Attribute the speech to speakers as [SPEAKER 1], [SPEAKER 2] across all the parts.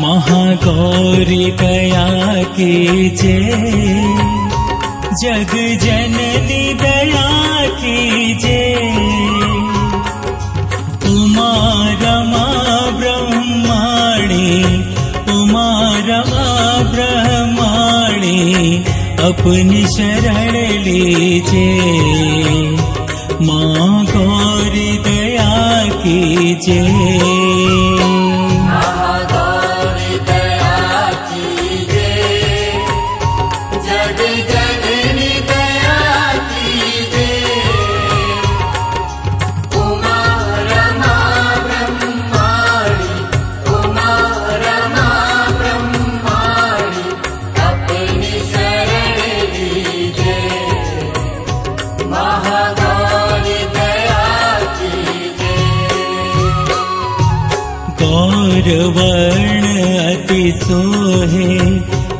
[SPEAKER 1] महागौरी दया कीजे। जग जननी दया रमा ब्रह्माणी अपनी शरण लीजे। माँ गौरी दया कीजे गौरवर्ण अति सोहे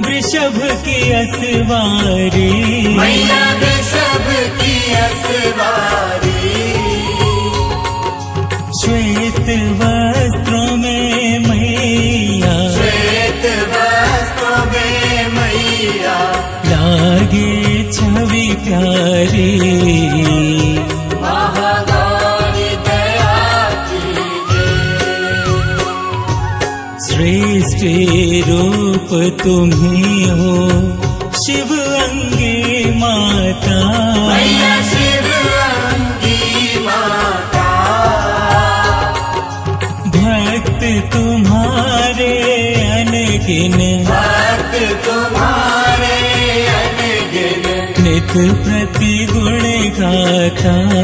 [SPEAKER 1] वृषभ की असवारी
[SPEAKER 2] मैया वृषभ की असवारी
[SPEAKER 1] श्रेष्ठ रूप तुम्ही हो शिव अंगे माता।
[SPEAKER 2] शिव अंगी माता।
[SPEAKER 1] भक्त तुम्हारे अनगिन।
[SPEAKER 2] भक्त तुम्हारे अनगिन।
[SPEAKER 1] नित प्रति गुण गाता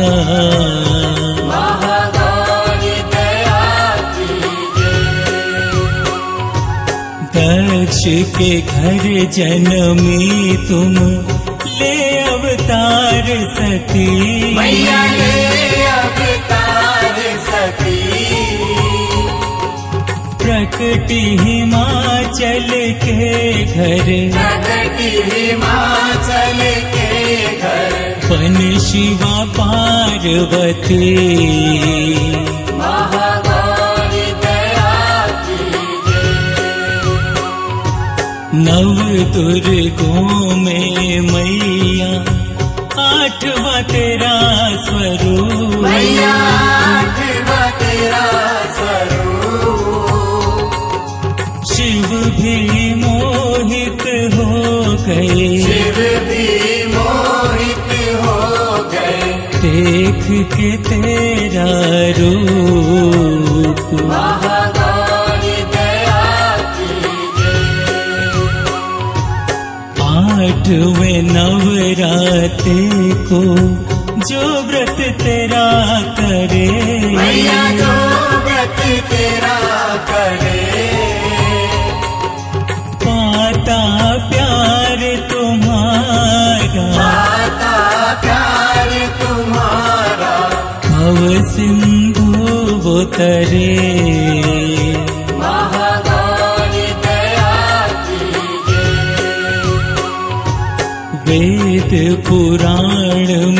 [SPEAKER 1] के घर जन्मी तुम। ले अवतार सती।
[SPEAKER 2] मैया ले अवतार सती।
[SPEAKER 1] प्रकटी हिमाचल के घर।
[SPEAKER 2] प्रगति हिमाचल के घर।
[SPEAKER 1] पन शिवा पार्वती नव दुर्गों में मैया आठवा तेरा स्वरूप।
[SPEAKER 2] मैया आठवा तेरा स्वरूप।
[SPEAKER 1] शिव भी मोहित हो गए।
[SPEAKER 2] शिव भी मोहित हो गए।
[SPEAKER 1] देख के तेरा रूप। आठवें नवराते को जो व्रत तेरा करे।
[SPEAKER 2] मैया जो व्रत तेरा करे।
[SPEAKER 1] पाता प्यार तुम्हारा।
[SPEAKER 2] माता प्यार तुम्हारा।
[SPEAKER 1] भव सिंधु वो तरे। पुराण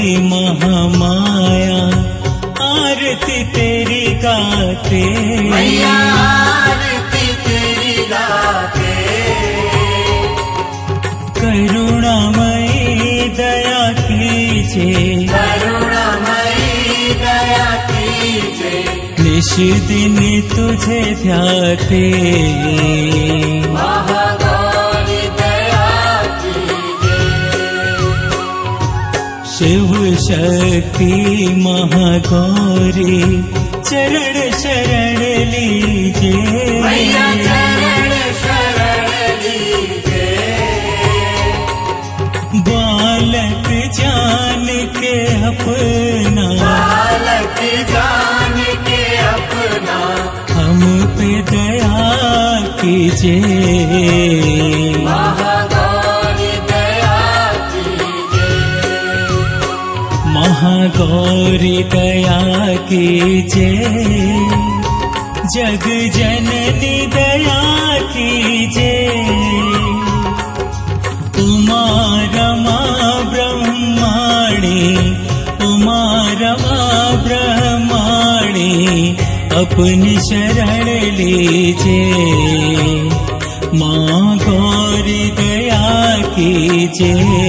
[SPEAKER 2] महागौरी
[SPEAKER 1] महामाया आरती तेरी गाते।
[SPEAKER 2] मैया आरती तेरी गाते।
[SPEAKER 1] करुणामयी दया कीजे।
[SPEAKER 2] करुणामयी दया कीजे।
[SPEAKER 1] निश दिन तुझे ध्याते शिव शक्ति महागौरी। चरण शरण लीजे
[SPEAKER 2] मैया चरण शरण लीजे
[SPEAKER 1] बालक जान के अपना।
[SPEAKER 2] बालक जान के अपना।
[SPEAKER 1] हम पे दया कीजिए।
[SPEAKER 2] दया कीजिए
[SPEAKER 1] जग जननी दया उमा रमा ब्रह्माणी अपनी शरण लीजिए माँ गौरी दया कीजिए